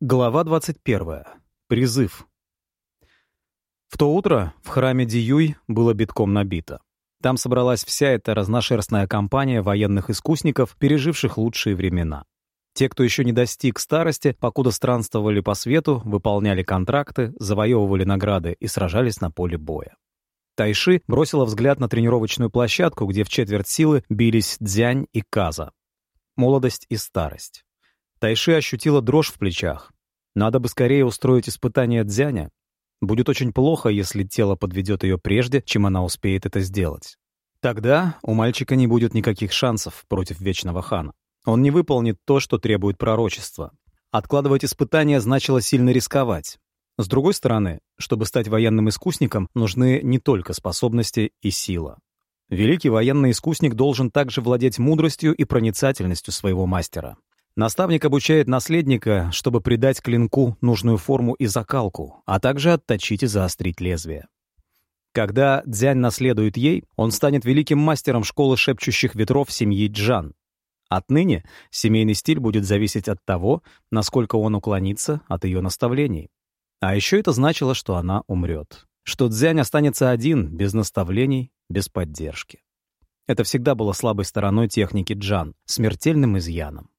Глава 21. Призыв. В то утро в храме Диюй было битком набито. Там собралась вся эта разношерстная компания военных искусников, переживших лучшие времена. Те, кто еще не достиг старости, покуда странствовали по свету, выполняли контракты, завоевывали награды и сражались на поле боя. Тайши бросила взгляд на тренировочную площадку, где в четверть силы бились Дзянь и Каза. Молодость и старость. Тайши ощутила дрожь в плечах. Надо бы скорее устроить испытание Дзяня. Будет очень плохо, если тело подведет ее прежде, чем она успеет это сделать. Тогда у мальчика не будет никаких шансов против Вечного Хана. Он не выполнит то, что требует пророчества. Откладывать испытания значило сильно рисковать. С другой стороны, чтобы стать военным искусником, нужны не только способности и сила. Великий военный искусник должен также владеть мудростью и проницательностью своего мастера. Наставник обучает наследника, чтобы придать клинку нужную форму и закалку, а также отточить и заострить лезвие. Когда Дзянь наследует ей, он станет великим мастером школы шепчущих ветров семьи Джан. Отныне семейный стиль будет зависеть от того, насколько он уклонится от ее наставлений. А еще это значило, что она умрет. Что Дзянь останется один, без наставлений, без поддержки. Это всегда было слабой стороной техники Джан, смертельным изъяном.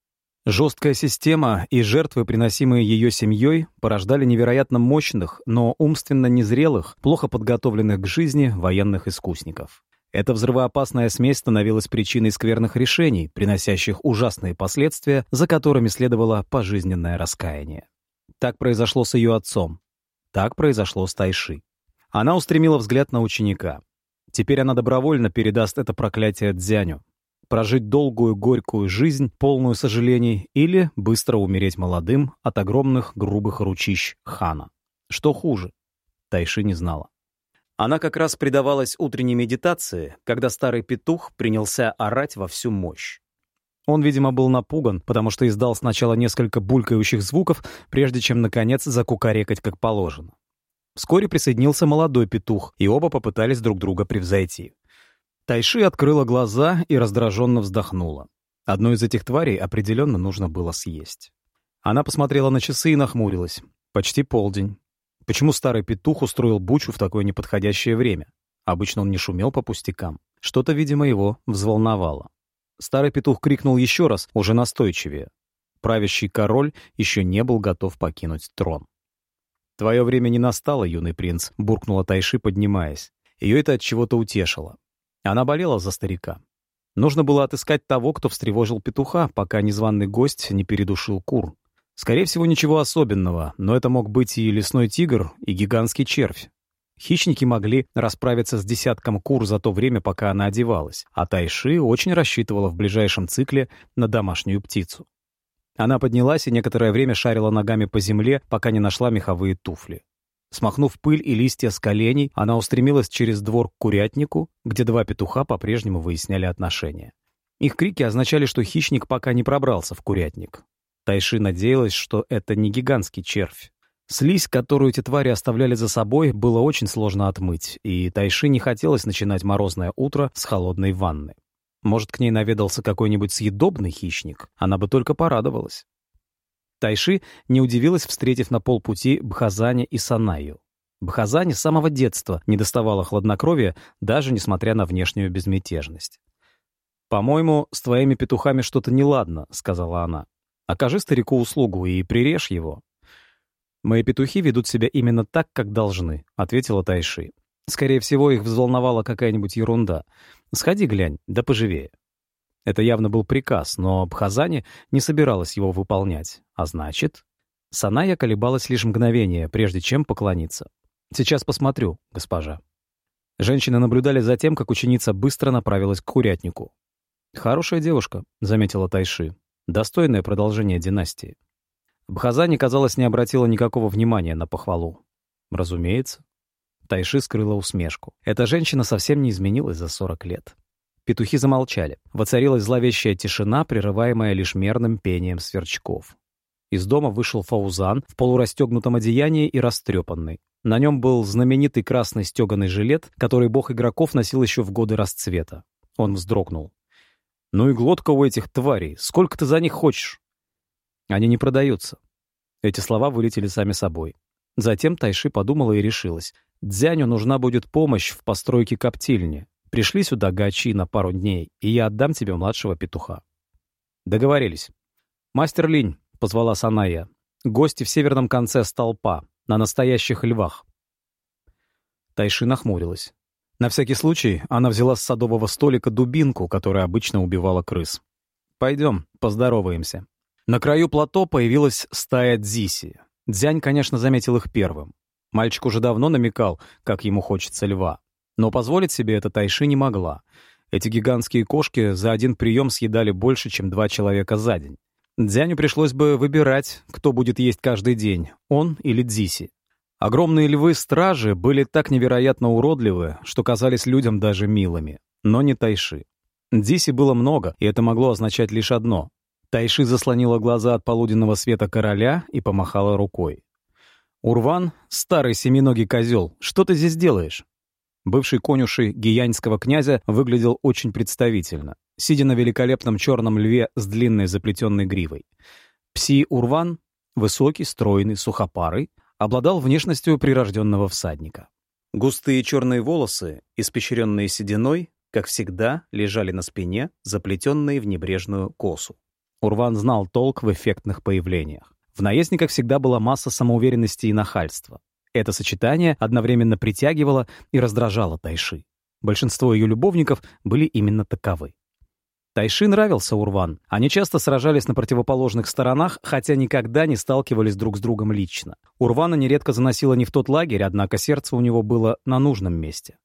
Жесткая система и жертвы, приносимые ее семьей, порождали невероятно мощных, но умственно незрелых, плохо подготовленных к жизни военных искусников. Эта взрывоопасная смесь становилась причиной скверных решений, приносящих ужасные последствия, за которыми следовало пожизненное раскаяние. Так произошло с ее отцом. Так произошло с Тайши. Она устремила взгляд на ученика. Теперь она добровольно передаст это проклятие Дзяню прожить долгую горькую жизнь, полную сожалений, или быстро умереть молодым от огромных грубых ручищ хана. Что хуже? Тайши не знала. Она как раз предавалась утренней медитации, когда старый петух принялся орать во всю мощь. Он, видимо, был напуган, потому что издал сначала несколько булькающих звуков, прежде чем, наконец, закукарекать как положено. Вскоре присоединился молодой петух, и оба попытались друг друга превзойти. Тайши открыла глаза и раздраженно вздохнула. Одну из этих тварей определенно нужно было съесть. Она посмотрела на часы и нахмурилась. Почти полдень. Почему старый петух устроил бучу в такое неподходящее время? Обычно он не шумел по пустякам. Что-то, видимо, его взволновало. Старый петух крикнул еще раз, уже настойчивее. Правящий король еще не был готов покинуть трон. «Твое время не настало, юный принц», — буркнула Тайши, поднимаясь. Ее это от чего-то утешило. Она болела за старика. Нужно было отыскать того, кто встревожил петуха, пока незваный гость не передушил кур. Скорее всего, ничего особенного, но это мог быть и лесной тигр, и гигантский червь. Хищники могли расправиться с десятком кур за то время, пока она одевалась, а Тайши очень рассчитывала в ближайшем цикле на домашнюю птицу. Она поднялась и некоторое время шарила ногами по земле, пока не нашла меховые туфли. Смахнув пыль и листья с коленей, она устремилась через двор к курятнику, где два петуха по-прежнему выясняли отношения. Их крики означали, что хищник пока не пробрался в курятник. Тайши надеялась, что это не гигантский червь. Слизь, которую эти твари оставляли за собой, было очень сложно отмыть, и Тайши не хотелось начинать морозное утро с холодной ванны. Может, к ней наведался какой-нибудь съедобный хищник? Она бы только порадовалась. Тайши не удивилась, встретив на полпути Бхазани и Санаю. Бхазани с самого детства не доставала хладнокровия, даже несмотря на внешнюю безмятежность. «По-моему, с твоими петухами что-то неладно», — сказала она. «Окажи старику услугу и прирежь его». «Мои петухи ведут себя именно так, как должны», — ответила Тайши. «Скорее всего, их взволновала какая-нибудь ерунда. Сходи глянь, да поживее». Это явно был приказ, но Бхазани не собиралась его выполнять. А значит... Саная колебалась лишь мгновение, прежде чем поклониться. «Сейчас посмотрю, госпожа». Женщины наблюдали за тем, как ученица быстро направилась к курятнику. «Хорошая девушка», — заметила Тайши. «Достойное продолжение династии». Бхазани, казалось, не обратила никакого внимания на похвалу. «Разумеется». Тайши скрыла усмешку. Эта женщина совсем не изменилась за 40 лет. Петухи замолчали. Воцарилась зловещая тишина, прерываемая лишь мерным пением сверчков. Из дома вышел Фаузан в полурастегнутом одеянии и растрепанный. На нем был знаменитый красный стеганый жилет, который бог игроков носил еще в годы расцвета. Он вздрогнул. «Ну и глотка у этих тварей. Сколько ты за них хочешь?» «Они не продаются». Эти слова вылетели сами собой. Затем Тайши подумала и решилась. Дзяню нужна будет помощь в постройке коптильни. Пришли сюда гачи на пару дней, и я отдам тебе младшего петуха. Договорились. «Мастер Линь», — позвала Саная, — «гости в северном конце столпа, на настоящих львах». Тайши нахмурилась. На всякий случай она взяла с садового столика дубинку, которая обычно убивала крыс. «Пойдем, поздороваемся». На краю плато появилась стая дзиси. Дзянь, конечно, заметил их первым. Мальчик уже давно намекал, как ему хочется льва. Но позволить себе это Тайши не могла. Эти гигантские кошки за один прием съедали больше, чем два человека за день. Дзяню пришлось бы выбирать, кто будет есть каждый день, он или Дзиси. Огромные львы-стражи были так невероятно уродливы, что казались людям даже милыми. Но не Тайши. Дзиси было много, и это могло означать лишь одно Тайши заслонила глаза от полуденного света короля и помахала рукой. «Урван, старый семиногий козел, что ты здесь делаешь?» Бывший конюшей гияньского князя выглядел очень представительно, сидя на великолепном черном льве с длинной заплетенной гривой. Пси Урван, высокий, стройный, сухопарый, обладал внешностью прирожденного всадника. Густые черные волосы, испещренные сединой, как всегда, лежали на спине, заплетенные в небрежную косу. Урван знал толк в эффектных появлениях. В наездниках всегда была масса самоуверенности и нахальства. Это сочетание одновременно притягивало и раздражало Тайши. Большинство ее любовников были именно таковы. Тайши нравился Урван. Они часто сражались на противоположных сторонах, хотя никогда не сталкивались друг с другом лично. Урвана нередко заносила не в тот лагерь, однако сердце у него было на нужном месте.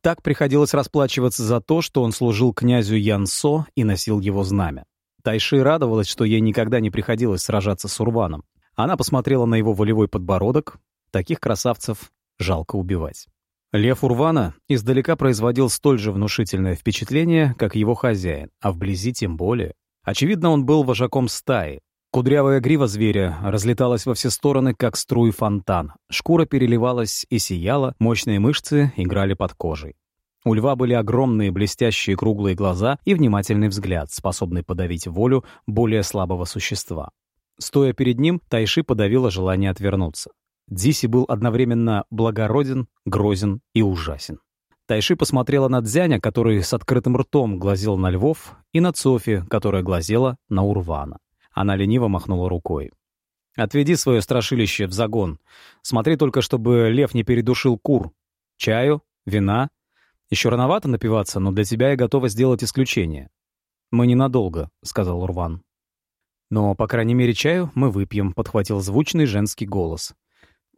Так приходилось расплачиваться за то, что он служил князю Янсо и носил его знамя. Тайши радовалась, что ей никогда не приходилось сражаться с Урваном. Она посмотрела на его волевой подбородок. Таких красавцев жалко убивать. Лев Урвана издалека производил столь же внушительное впечатление, как его хозяин, а вблизи тем более. Очевидно, он был вожаком стаи. Кудрявая грива зверя разлеталась во все стороны, как струй фонтан. Шкура переливалась и сияла, мощные мышцы играли под кожей. У льва были огромные блестящие круглые глаза и внимательный взгляд, способный подавить волю более слабого существа. Стоя перед ним, Тайши подавила желание отвернуться. Дзиси был одновременно благороден, грозен и ужасен. Тайши посмотрела на Дзяня, который с открытым ртом глазел на львов, и на Цофи, которая глазела на Урвана. Она лениво махнула рукой. «Отведи свое страшилище в загон. Смотри только, чтобы лев не передушил кур. Чаю? Вина? Еще рановато напиваться, но для тебя я готова сделать исключение. Мы ненадолго, сказал Урван. Но, по крайней мере, чаю мы выпьем, подхватил звучный женский голос.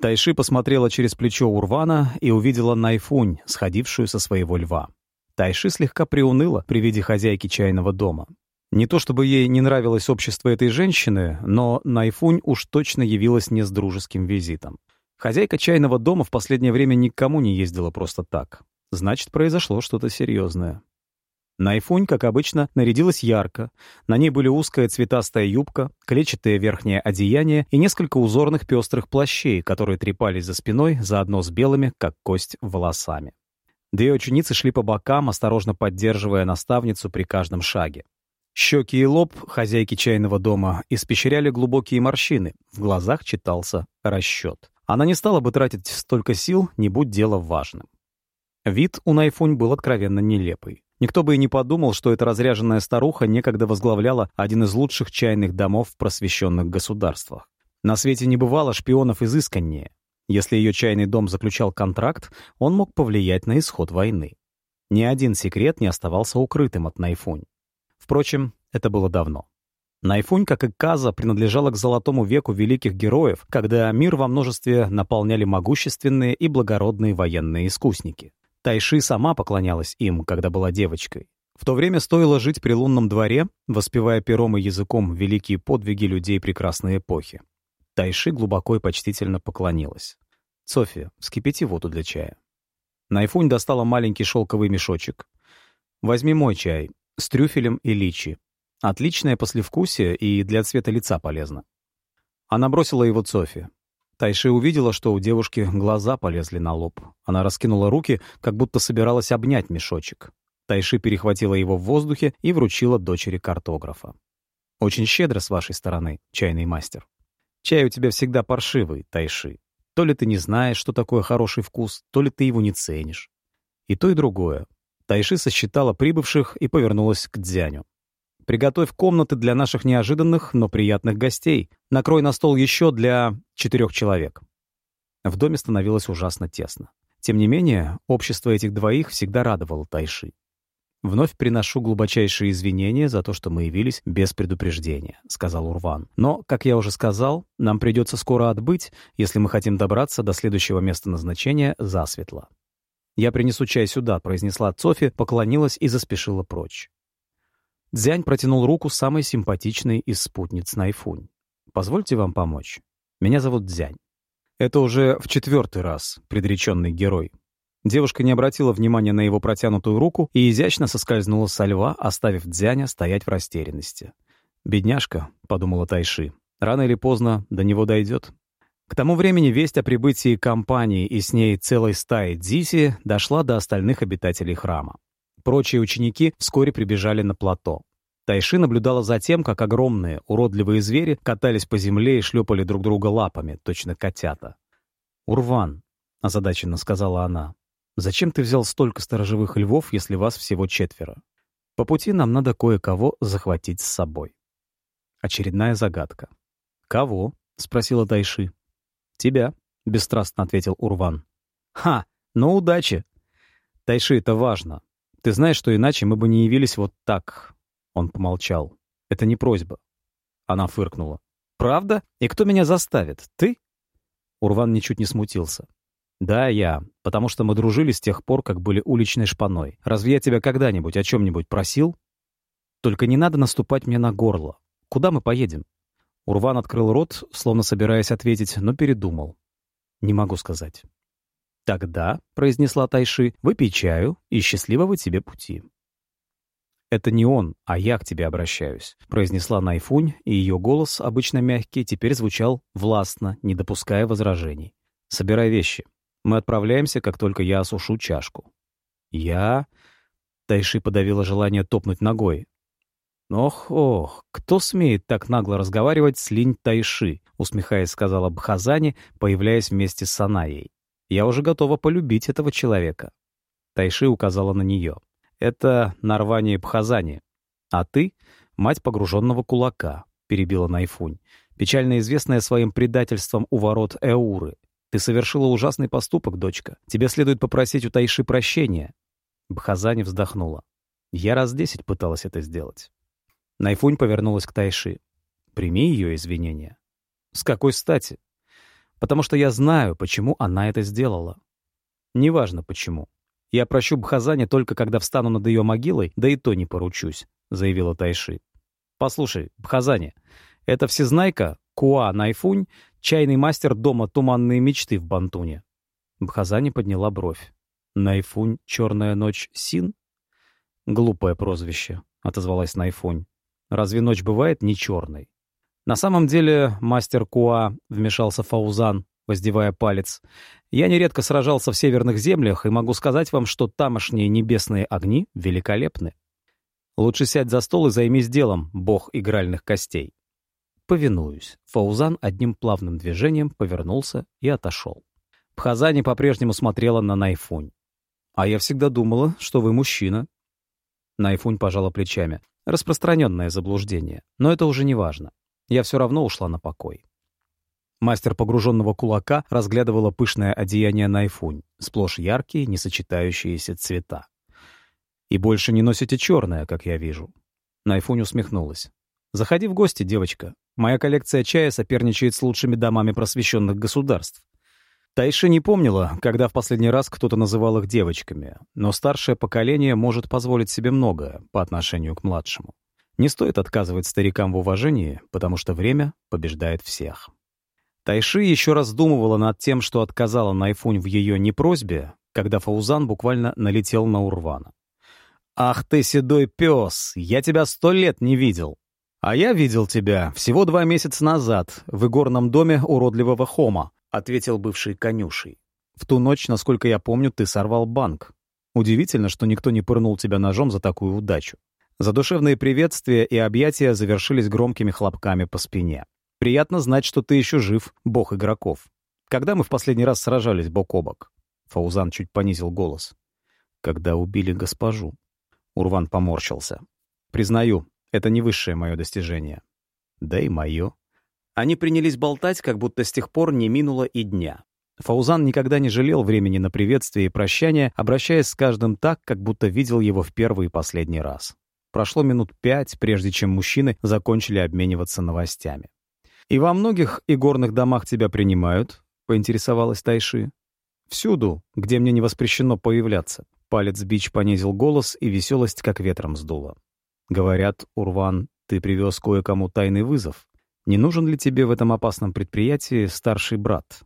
Тайши посмотрела через плечо Урвана и увидела Найфунь, сходившую со своего льва. Тайши слегка приуныла при виде хозяйки чайного дома. Не то чтобы ей не нравилось общество этой женщины, но Найфунь уж точно явилась не с дружеским визитом. Хозяйка чайного дома в последнее время никому не ездила просто так. Значит, произошло что-то серьезное. Найфунь, как обычно, нарядилась ярко. На ней были узкая цветастая юбка, клетчатое верхнее одеяние и несколько узорных пестрых плащей, которые трепались за спиной, заодно с белыми, как кость, волосами. Две ученицы шли по бокам, осторожно поддерживая наставницу при каждом шаге. Щеки и лоб хозяйки чайного дома испещряли глубокие морщины, в глазах читался расчет. Она не стала бы тратить столько сил, не будь дело важным. Вид у Найфунь был откровенно нелепый. Никто бы и не подумал, что эта разряженная старуха некогда возглавляла один из лучших чайных домов в просвещенных государствах. На свете не бывало шпионов изысканнее. Если ее чайный дом заключал контракт, он мог повлиять на исход войны. Ни один секрет не оставался укрытым от Найфунь. Впрочем, это было давно. Найфунь, как и Каза, принадлежала к золотому веку великих героев, когда мир во множестве наполняли могущественные и благородные военные искусники. Тайши сама поклонялась им, когда была девочкой. В то время стоило жить при лунном дворе, воспевая пером и языком великие подвиги людей прекрасной эпохи. Тайши глубоко и почтительно поклонилась. «София, вскипяти воду для чая». Найфунь достала маленький шелковый мешочек. «Возьми мой чай, с трюфелем и личи. Отличное послевкусие и для цвета лица полезно». Она бросила его Софи. Тайши увидела, что у девушки глаза полезли на лоб. Она раскинула руки, как будто собиралась обнять мешочек. Тайши перехватила его в воздухе и вручила дочери картографа. «Очень щедро с вашей стороны, чайный мастер». Чай у тебя всегда паршивый, Тайши. То ли ты не знаешь, что такое хороший вкус, то ли ты его не ценишь. И то, и другое. Тайши сосчитала прибывших и повернулась к Дзяню. «Приготовь комнаты для наших неожиданных, но приятных гостей. Накрой на стол еще для четырех человек». В доме становилось ужасно тесно. Тем не менее, общество этих двоих всегда радовало Тайши. «Вновь приношу глубочайшие извинения за то, что мы явились без предупреждения», — сказал Урван. «Но, как я уже сказал, нам придется скоро отбыть, если мы хотим добраться до следующего места назначения засветло». «Я принесу чай сюда», — произнесла Цофи, поклонилась и заспешила прочь. Дзянь протянул руку самой симпатичной из спутниц Найфунь. «Позвольте вам помочь. Меня зовут Дзянь». Это уже в четвертый раз предреченный герой. Девушка не обратила внимания на его протянутую руку и изящно соскользнула со льва, оставив Дзяня стоять в растерянности. «Бедняжка», — подумала Тайши, — «рано или поздно до него дойдет». К тому времени весть о прибытии компании и с ней целой стаи Дзиси дошла до остальных обитателей храма. Прочие ученики вскоре прибежали на плато. Тайши наблюдала за тем, как огромные, уродливые звери катались по земле и шлепали друг друга лапами, точно котята. «Урван», — озадаченно сказала она, Зачем ты взял столько сторожевых львов, если вас всего четверо? По пути нам надо кое-кого захватить с собой. Очередная загадка. «Кого?» — спросила Тайши. «Тебя», — бесстрастно ответил Урван. «Ха! Ну, удачи!» «Тайши, это важно. Ты знаешь, что иначе мы бы не явились вот так». Он помолчал. «Это не просьба». Она фыркнула. «Правда? И кто меня заставит? Ты?» Урван ничуть не смутился. «Да, я. Потому что мы дружили с тех пор, как были уличной шпаной. Разве я тебя когда-нибудь о чем-нибудь просил? Только не надо наступать мне на горло. Куда мы поедем?» Урван открыл рот, словно собираясь ответить, но передумал. «Не могу сказать». «Тогда», — произнесла Тайши, — «выпей чаю и счастливого тебе пути». «Это не он, а я к тебе обращаюсь», — произнесла Найфунь, и ее голос, обычно мягкий, теперь звучал властно, не допуская возражений. «Собирай вещи. Мы отправляемся, как только я осушу чашку». «Я...» Тайши подавила желание топнуть ногой. «Ох, ох, кто смеет так нагло разговаривать с Линь Тайши?» усмехаясь, сказала Бхазани, появляясь вместе с Санаей. «Я уже готова полюбить этого человека». Тайши указала на нее. «Это Нарвани Бхазани. А ты — мать погруженного кулака», — перебила Найфунь, печально известная своим предательством у ворот Эуры. Ты совершила ужасный поступок, дочка. Тебе следует попросить у Тайши прощения». Бхазани вздохнула. Я раз десять пыталась это сделать. Найфунь повернулась к Тайши. «Прими ее извинения». «С какой стати?» «Потому что я знаю, почему она это сделала». «Неважно, почему. Я прощу Бхазани только когда встану над ее могилой, да и то не поручусь», — заявила Тайши. «Послушай, Бхазани, эта всезнайка, Куа Найфунь, чайный мастер дома «Туманные мечты» в Бантуне. Бхазани подняла бровь. «Найфунь, черная ночь, Син?» «Глупое прозвище», — отозвалась Найфунь. «Разве ночь бывает не черной?» «На самом деле, мастер Куа», — вмешался Фаузан, воздевая палец, «я нередко сражался в северных землях и могу сказать вам, что тамошние небесные огни великолепны. Лучше сядь за стол и займись делом, бог игральных костей». «Повинуюсь». Фаузан одним плавным движением повернулся и отошел. Пхазани по-прежнему смотрела на Найфунь. «А я всегда думала, что вы мужчина». Найфунь пожала плечами. Распространенное заблуждение. Но это уже не важно. Я все равно ушла на покой. Мастер погруженного кулака разглядывала пышное одеяние Найфунь, сплошь яркие, несочетающиеся цвета. «И больше не носите черное, как я вижу». Найфунь усмехнулась. «Заходи в гости, девочка. Моя коллекция чая соперничает с лучшими домами просвещенных государств. Тайши не помнила, когда в последний раз кто-то называл их девочками, но старшее поколение может позволить себе многое по отношению к младшему. Не стоит отказывать старикам в уважении, потому что время побеждает всех. Тайши еще раз думывала над тем, что отказала Найфунь в ее непросьбе, когда Фаузан буквально налетел на Урвана. «Ах ты, седой пес! Я тебя сто лет не видел!» «А я видел тебя всего два месяца назад в игорном доме уродливого Хома», ответил бывший конюшей. «В ту ночь, насколько я помню, ты сорвал банк. Удивительно, что никто не пырнул тебя ножом за такую удачу». Задушевные приветствия и объятия завершились громкими хлопками по спине. Приятно знать, что ты еще жив, бог игроков. Когда мы в последний раз сражались бок о бок?» Фаузан чуть понизил голос. «Когда убили госпожу». Урван поморщился. «Признаю, это не высшее мое достижение. Да и мое». Они принялись болтать, как будто с тех пор не минуло и дня. Фаузан никогда не жалел времени на приветствие и прощание, обращаясь с каждым так, как будто видел его в первый и последний раз. Прошло минут пять, прежде чем мужчины закончили обмениваться новостями. «И во многих игорных домах тебя принимают?» — поинтересовалась Тайши. «Всюду, где мне не воспрещено появляться». Палец Бич понизил голос, и веселость как ветром сдула. «Говорят, Урван, ты привез кое-кому тайный вызов. Не нужен ли тебе в этом опасном предприятии старший брат?»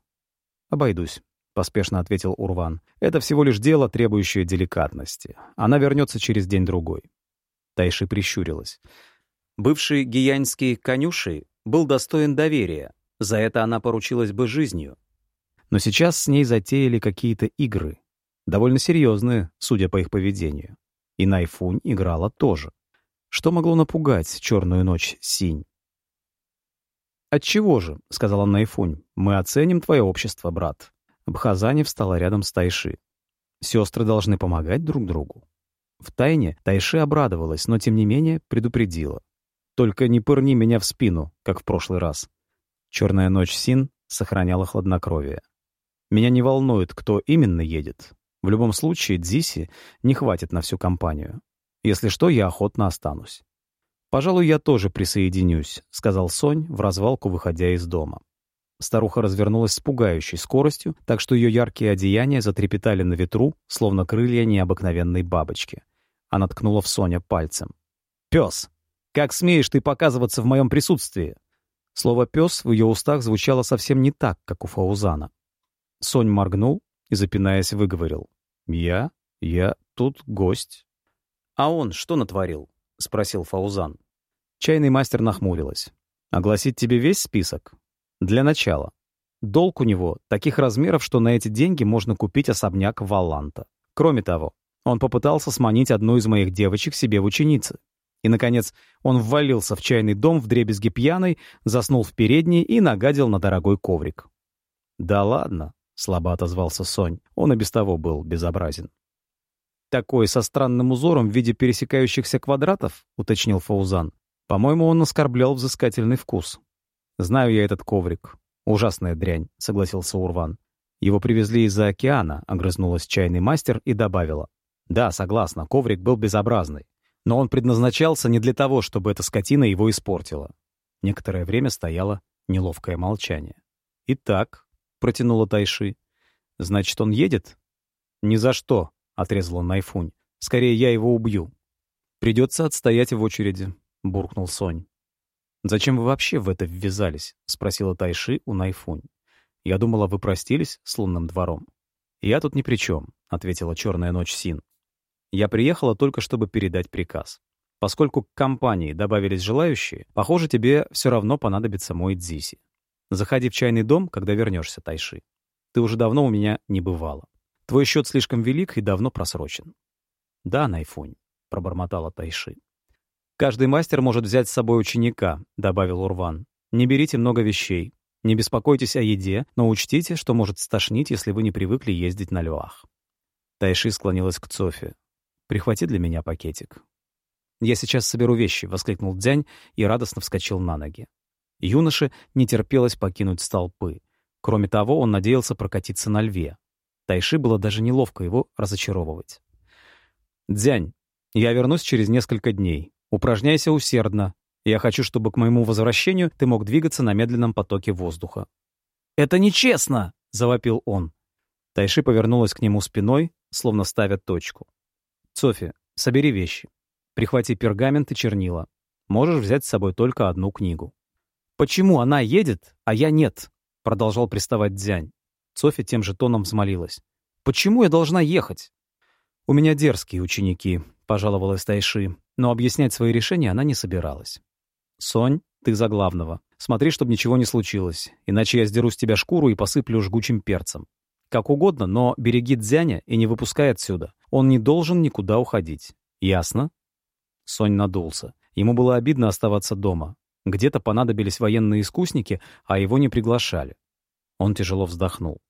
«Обойдусь», — поспешно ответил Урван. «Это всего лишь дело, требующее деликатности. Она вернется через день-другой». Тайши прищурилась. Бывший гияньский конюшей был достоин доверия. За это она поручилась бы жизнью. Но сейчас с ней затеяли какие-то игры. Довольно серьезные, судя по их поведению. И Найфунь играла тоже. Что могло напугать черную ночь Синь? «Отчего же?» — сказала Найфунь. «Мы оценим твое общество, брат». Бхазани встала рядом с Тайши. Сестры должны помогать друг другу. В тайне Тайши обрадовалась, но тем не менее предупредила. «Только не пырни меня в спину, как в прошлый раз». Черная ночь Син сохраняла хладнокровие. «Меня не волнует, кто именно едет. В любом случае, Дзиси не хватит на всю компанию. Если что, я охотно останусь. «Пожалуй, я тоже присоединюсь», — сказал Сонь, в развалку выходя из дома. Старуха развернулась с пугающей скоростью, так что ее яркие одеяния затрепетали на ветру, словно крылья необыкновенной бабочки. Она ткнула в Соня пальцем. «Пес! Как смеешь ты показываться в моем присутствии?» Слово «пес» в ее устах звучало совсем не так, как у Фаузана. Сонь моргнул и, запинаясь, выговорил. «Я? Я тут гость». «А он что натворил?» — спросил Фаузан. Чайный мастер нахмурилась. «Огласить тебе весь список?» «Для начала. Долг у него таких размеров, что на эти деньги можно купить особняк Валанта. Кроме того, он попытался сманить одну из моих девочек себе в ученицы. И, наконец, он ввалился в чайный дом в дребезги пьяной, заснул в передней и нагадил на дорогой коврик. «Да ладно», — слабо отозвался Сонь. Он и без того был безобразен. «Такой со странным узором в виде пересекающихся квадратов?» — уточнил Фаузан. «По-моему, он оскорблял взыскательный вкус». «Знаю я этот коврик. Ужасная дрянь», — согласился Урван. «Его привезли из-за океана», — огрызнулась чайный мастер и добавила. «Да, согласна, коврик был безобразный. Но он предназначался не для того, чтобы эта скотина его испортила». Некоторое время стояло неловкое молчание. «Итак», — протянула Тайши, — «значит, он едет?» «Ни за что», отрезала Найфунь. «Скорее я его убью». «Придется отстоять в очереди», — буркнул Сонь. «Зачем вы вообще в это ввязались?» — спросила Тайши у Найфунь. «Я думала, вы простились с лунным двором». «Я тут ни при чем», — ответила черная ночь Син. «Я приехала только, чтобы передать приказ. Поскольку к компании добавились желающие, похоже, тебе все равно понадобится мой Дзиси. Заходи в чайный дом, когда вернешься, Тайши. Ты уже давно у меня не бывала. Твой счет слишком велик и давно просрочен. Да, Найфунь, пробормотала Тайши. Каждый мастер может взять с собой ученика, добавил Урван. Не берите много вещей. Не беспокойтесь о еде, но учтите, что может стошнить, если вы не привыкли ездить на львах. Тайши склонилась к Цофе. «Прихвати для меня пакетик». «Я сейчас соберу вещи», — воскликнул Дзянь и радостно вскочил на ноги. Юноше не терпелось покинуть столпы. Кроме того, он надеялся прокатиться на льве. Тайши было даже неловко его разочаровывать. «Дзянь, я вернусь через несколько дней. Упражняйся усердно. Я хочу, чтобы к моему возвращению ты мог двигаться на медленном потоке воздуха». «Это нечестно!» — завопил он. Тайши повернулась к нему спиной, словно ставя точку. «Софи, собери вещи. Прихвати пергамент и чернила. Можешь взять с собой только одну книгу». «Почему она едет, а я нет?» — продолжал приставать Дзянь. Софья тем же тоном взмолилась. «Почему я должна ехать?» «У меня дерзкие ученики», — пожаловалась Тайши, но объяснять свои решения она не собиралась. «Сонь, ты за главного. Смотри, чтобы ничего не случилось, иначе я сдеру с тебя шкуру и посыплю жгучим перцем. Как угодно, но береги Дзяня и не выпускай отсюда. Он не должен никуда уходить. Ясно?» Сонь надулся. Ему было обидно оставаться дома. Где-то понадобились военные искусники, а его не приглашали. Он тяжело вздохнул.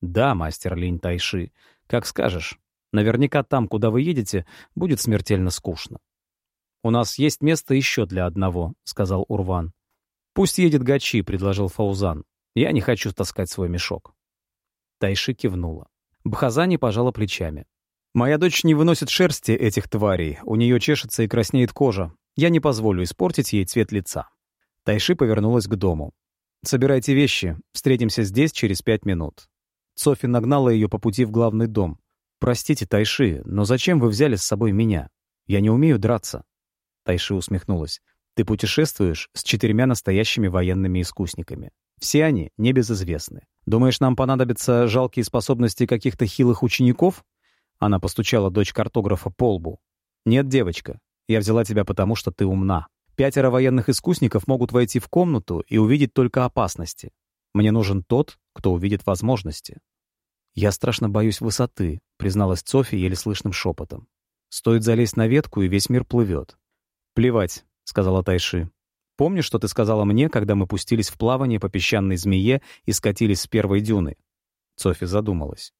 «Да, мастер Линь Тайши, как скажешь. Наверняка там, куда вы едете, будет смертельно скучно». «У нас есть место еще для одного», — сказал Урван. «Пусть едет Гачи», — предложил Фаузан. «Я не хочу таскать свой мешок». Тайши кивнула. Бхазани пожала плечами. «Моя дочь не выносит шерсти этих тварей, у нее чешется и краснеет кожа. Я не позволю испортить ей цвет лица». Тайши повернулась к дому. «Собирайте вещи, встретимся здесь через пять минут». Софи нагнала ее по пути в главный дом. «Простите, Тайши, но зачем вы взяли с собой меня? Я не умею драться». Тайши усмехнулась. «Ты путешествуешь с четырьмя настоящими военными искусниками. Все они небезызвестны. Думаешь, нам понадобятся жалкие способности каких-то хилых учеников?» Она постучала дочь картографа по лбу. «Нет, девочка, я взяла тебя потому, что ты умна. Пятеро военных искусников могут войти в комнату и увидеть только опасности. Мне нужен тот, кто увидит возможности». «Я страшно боюсь высоты», — призналась Софи еле слышным шепотом. «Стоит залезть на ветку, и весь мир плывет». «Плевать», — сказала Тайши. Помнишь, что ты сказала мне, когда мы пустились в плавание по песчаной змее и скатились с первой дюны?» Софи задумалась.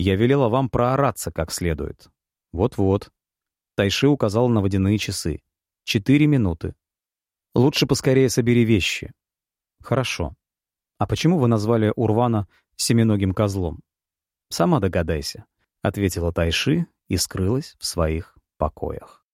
«Я велела вам проораться как следует». «Вот-вот». Тайши указал на водяные часы. «Четыре минуты. Лучше поскорее собери вещи». «Хорошо. А почему вы назвали Урвана семиногим козлом?» «Сама догадайся», — ответила Тайши и скрылась в своих покоях.